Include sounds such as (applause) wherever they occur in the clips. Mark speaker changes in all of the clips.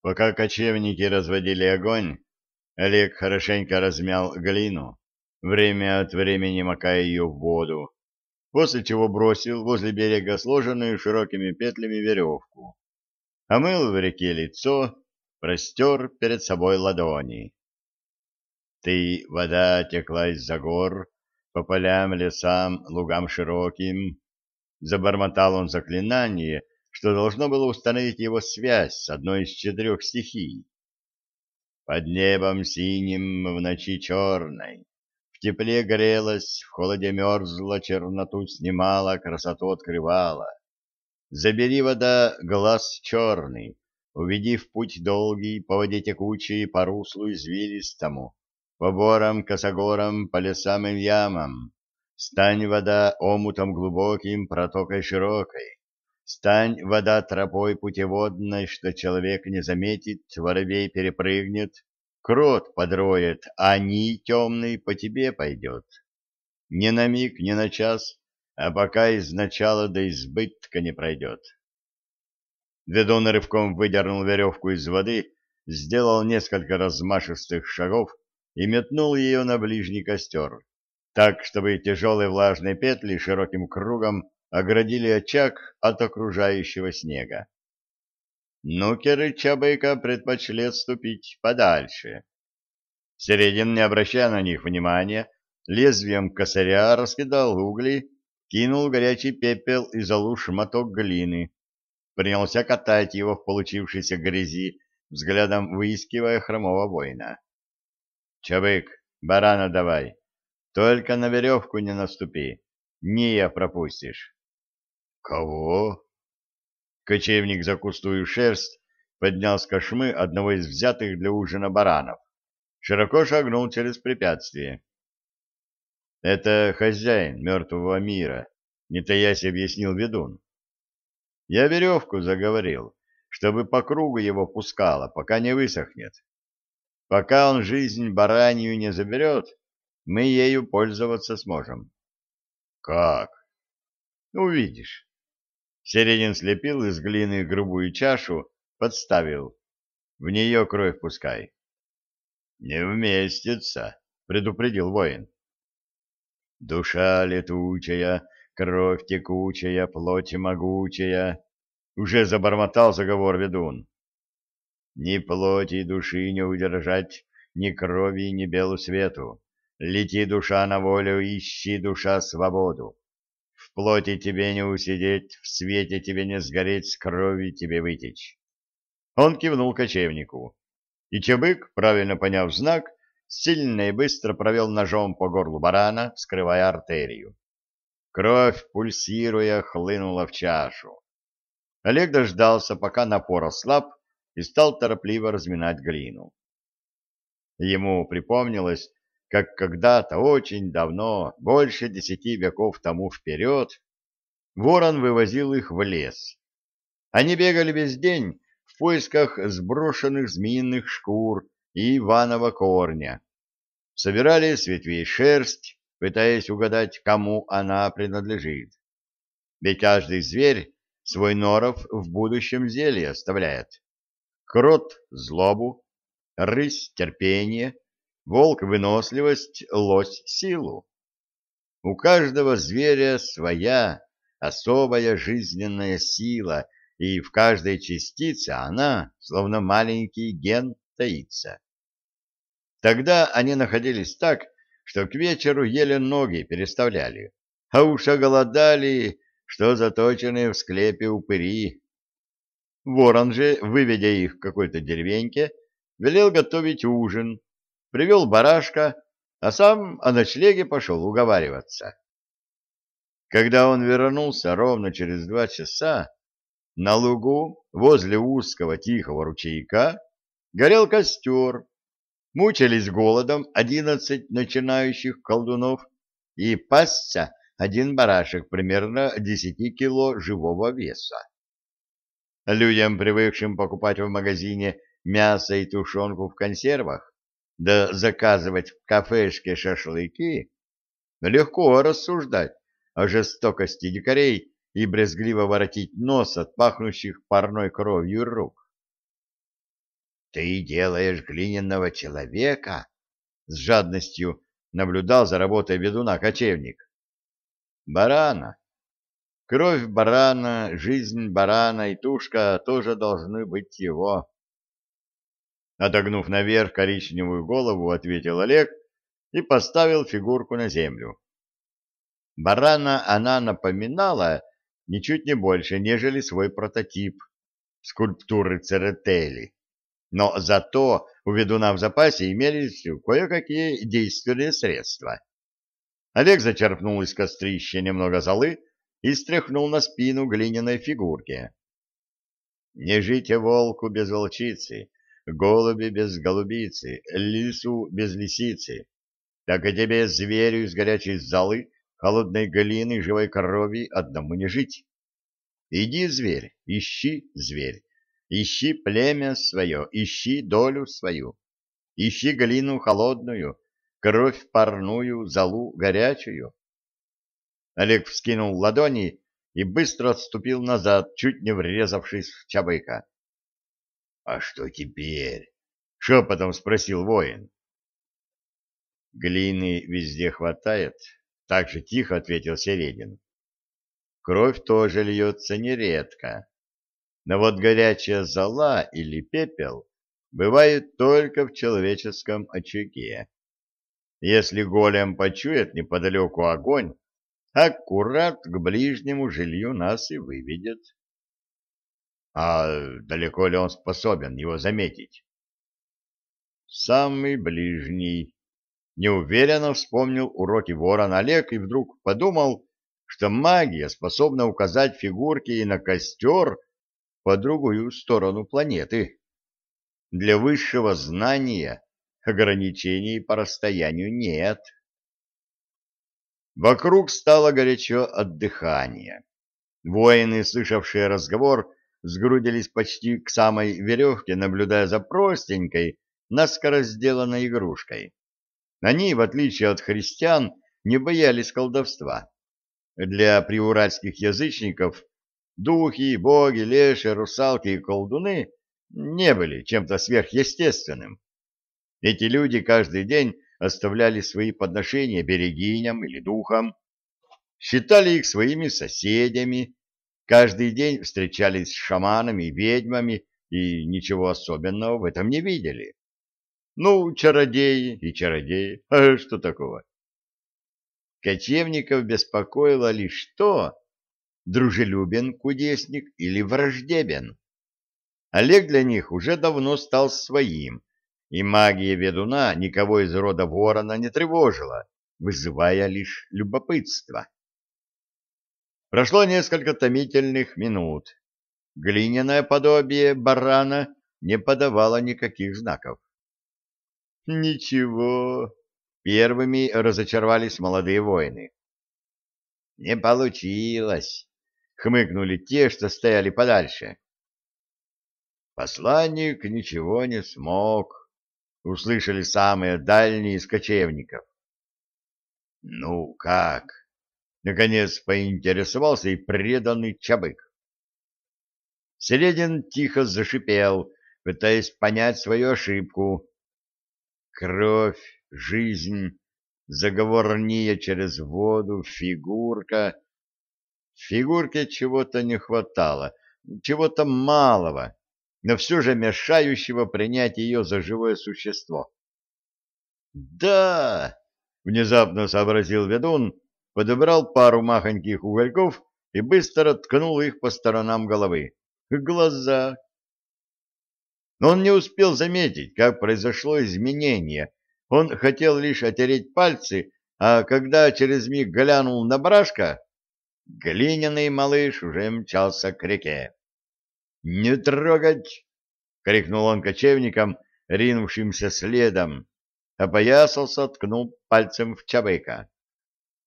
Speaker 1: Пока кочевники разводили огонь, Олег хорошенько размял глину, время от времени макая ее в воду, после чего бросил возле берега сложенную широкими петлями веревку. Омыл в реке лицо, простер перед собой ладони. Ты, вода текла из-за гор, по полям, лесам, лугам широким. Забормотал он заклинание, что должно было установить его связь с одной из четырех стихий. Под небом синим в ночи черной, в тепле грелась, в холоде мерзла, черноту снимала, красоту открывала. Забери вода глаз черный, уведи в путь долгий, по воде текучей, по руслу извилистому, по борам, косогорам, по лесам и ямам. Стань вода омутом глубоким, протокой широкой. Стань, вода, тропой путеводной, что человек не заметит, воробей перепрыгнет, крот подроет, а ни темный по тебе пойдет. Ни на миг, ни на час, а пока из начала до избытка не пройдет. Ведун рывком выдернул веревку из воды, сделал несколько размашистых шагов и метнул ее на ближний костер, так, чтобы тяжелые влажные петли широким кругом оградили очаг от окружающего снега. Нукеры Чабыка предпочли отступить подальше. Середин, не обращая на них внимания, лезвием косаря раскидал угли, кинул горячий пепел и залу шматок глины, принялся катать его в получившейся грязи, взглядом выискивая хромого воина. — Чабык, барана давай, только на веревку не наступи, не я пропустишь. Кого? Кочевник за кустую шерсть поднял с кошмы одного из взятых для ужина баранов. Широко шагнул через препятствие. Это хозяин мертвого мира, не таясь объяснил ведун. Я веревку заговорил, чтобы по кругу его пускало, пока не высохнет. Пока он жизнь баранью не заберет, мы ею пользоваться сможем. Как? Увидишь. Середин слепил из глины грубую чашу, подставил. В нее кровь пускай. — Не вместится, — предупредил воин. Душа летучая, кровь текучая, плоть могучая, — уже забормотал заговор ведун. Ни плоти души не удержать, ни крови, ни белу свету. Лети, душа, на волю, ищи, душа, свободу плоти тебе не усидеть, в свете тебе не сгореть, с крови тебе вытечь. Он кивнул кочевнику, и Чебык, правильно поняв знак, сильно и быстро провел ножом по горлу барана, скрывая артерию. Кровь, пульсируя, хлынула в чашу. Олег дождался, пока напор ослаб, и стал торопливо разминать глину. Ему припомнилось, как когда-то очень давно, больше десяти веков тому вперед, ворон вывозил их в лес. Они бегали весь день в поисках сброшенных змеиных шкур и иванового корня, собирали с ветвей шерсть, пытаясь угадать, кому она принадлежит. Ведь каждый зверь свой норов в будущем зелье оставляет. Крот — злобу, рысь — терпение — волк — выносливость, лось — силу. У каждого зверя своя особая жизненная сила, и в каждой частице она, словно маленький ген, таится. Тогда они находились так, что к вечеру еле ноги переставляли, а уж оголодали, что заточенные в склепе упыри. Ворон же, выведя их к какой-то деревеньке, велел готовить ужин, привел барашка, а сам о ночлеге пошел уговариваться. Когда он вернулся ровно через два часа, на лугу возле узкого тихого ручейка горел костер, мучились голодом одиннадцать начинающих колдунов и пасся один барашек примерно десяти кило живого веса. Людям, привыкшим покупать в магазине мясо и тушенку в консервах, да заказывать в кафешке шашлыки, легко рассуждать о жестокости дикарей и брезгливо воротить нос от пахнущих парной кровью рук. Ты делаешь глиняного человека? С жадностью наблюдал за работой ведуна кочевник. Барана. Кровь барана, жизнь барана и тушка тоже должны быть его. Отогнув наверх коричневую голову, ответил Олег и поставил фигурку на землю. Барана она напоминала ничуть не больше, нежели свой прототип скульптуры Церетели. Но зато у ведуна в запасе имелись кое-какие действенные средства. Олег зачерпнул из кострища немного золы и стряхнул на спину глиняной фигурки. «Не жите волку без волчицы, голуби без голубицы, лису без лисицы, так и тебе, зверю из горячей золы, холодной глины, живой крови одному не жить. Иди, зверь, ищи, зверь, ищи племя свое, ищи долю свою, ищи глину холодную, кровь парную, золу горячую. Олег вскинул ладони и быстро отступил назад, чуть не врезавшись в Чабыка. — А что теперь? — шепотом спросил воин. — Глины везде хватает, — так же тихо ответил Середин. Кровь тоже льется нередко. Но вот горячая зола или пепел бывает только в человеческом очаге. Если голем почует неподалеку огонь, аккурат к ближнему жилью нас и выведет. А далеко ли он способен его заметить? Самый ближний. Неуверенно вспомнил уроки ворон Олег и вдруг подумал, что магия способна указать фигурки и на костер по другую сторону планеты. Для высшего знания ограничений по расстоянию нет. Вокруг стало горячо от дыхания. Воины, слышавшие разговор, сгрудились почти к самой веревке, наблюдая за простенькой, наскоро сделанной игрушкой. Они, в отличие от христиан, не боялись колдовства. Для приуральских язычников духи, боги, леши, русалки и колдуны не были чем-то сверхъестественным. Эти люди каждый день оставляли свои подношения берегиням или духам, считали их своими соседями, каждый день встречались с шаманами и ведьмами и ничего особенного в этом не видели. Ну, чародеи и чародеи, (laughs) а что такого? Кочевников беспокоило лишь то, дружелюбен кудесник или враждебен. Олег для них уже давно стал своим, и магия ведуна никого из рода ворона не тревожила, вызывая лишь любопытство. Прошло несколько томительных минут. Глиняное подобие барана не подавало никаких знаков. «Ничего», — первыми разочаровались молодые воины. «Не получилось», — хмыкнули те, что стояли подальше. «Посланник ничего не смог», услышали самые дальние из кочевников. «Ну как?» — наконец поинтересовался и преданный Чабык. Середин тихо зашипел, пытаясь понять свою ошибку. Кровь, жизнь, заговорния через воду, фигурка. Фигурке чего-то не хватало, чего-то малого но все же мешающего принять ее за живое существо. «Да!» — внезапно сообразил ведун, подобрал пару махоньких угольков и быстро ткнул их по сторонам головы. «Глаза!» Но он не успел заметить, как произошло изменение. Он хотел лишь отереть пальцы, а когда через миг глянул на брашка, глиняный малыш уже мчался к реке. «Не трогать!» — крикнул он кочевникам, ринувшимся следом, опоясался, ткнул пальцем в Чабыка.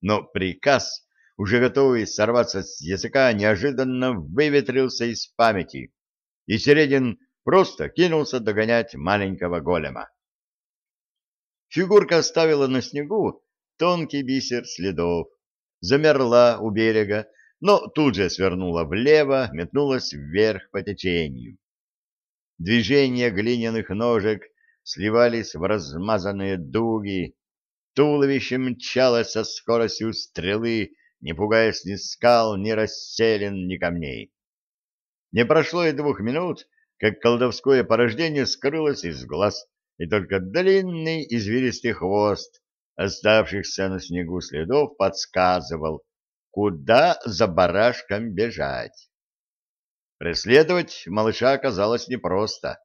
Speaker 1: Но приказ, уже готовый сорваться с языка, неожиданно выветрился из памяти, и Середин просто кинулся догонять маленького голема. Фигурка оставила на снегу тонкий бисер следов, замерла у берега, но тут же свернула влево, метнулась вверх по течению. Движения глиняных ножек сливались в размазанные дуги. Туловище мчалось со скоростью стрелы, не пугаясь ни скал, ни расселен, ни камней. Не прошло и двух минут, как колдовское порождение скрылось из глаз, и только длинный извилистый хвост оставшихся на снегу следов подсказывал, куда за барашком бежать. Преследовать малыша оказалось непросто.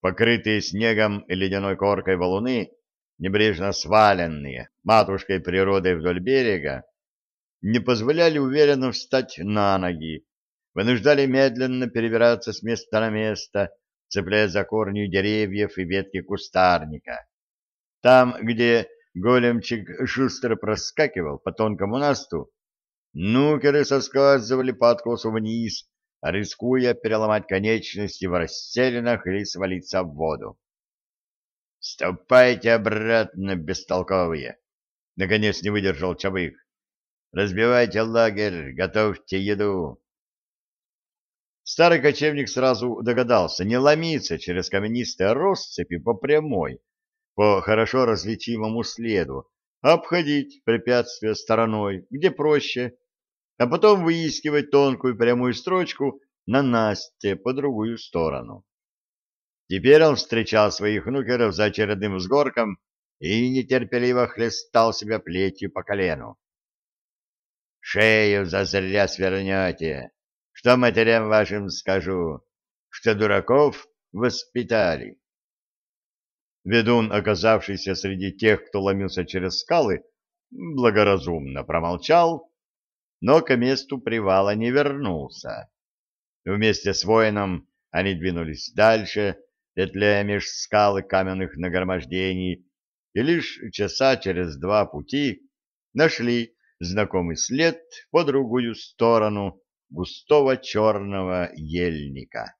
Speaker 1: Покрытые снегом и ледяной коркой валуны, небрежно сваленные матушкой природой вдоль берега, не позволяли уверенно встать на ноги, вынуждали медленно перебираться с места на место, цепляясь за корни деревьев и ветки кустарника. Там, где големчик шустро проскакивал по тонкому насту, нукеры соскальзывали по откосу вниз, рискуя переломать конечности в расселенных или свалиться в воду. «Ступайте обратно, бестолковые!» — наконец не выдержал Чабых. «Разбивайте лагерь, готовьте еду!» Старый кочевник сразу догадался не ломиться через каменистые россыпи по прямой, по хорошо различимому следу, а обходить препятствия стороной, где проще, а потом выискивать тонкую прямую строчку на Насте по другую сторону. Теперь он встречал своих нукеров за очередным взгорком и нетерпеливо хлестал себя плетью по колену. «Шею зазря свернете! Что матерям вашим скажу? Что дураков воспитали?» Ведун, оказавшийся среди тех, кто ломился через скалы, благоразумно промолчал но к месту привала не вернулся. Вместе с воином они двинулись дальше, петляя меж скал и каменных нагромождений, и лишь часа через два пути нашли знакомый след по другую сторону густого черного ельника.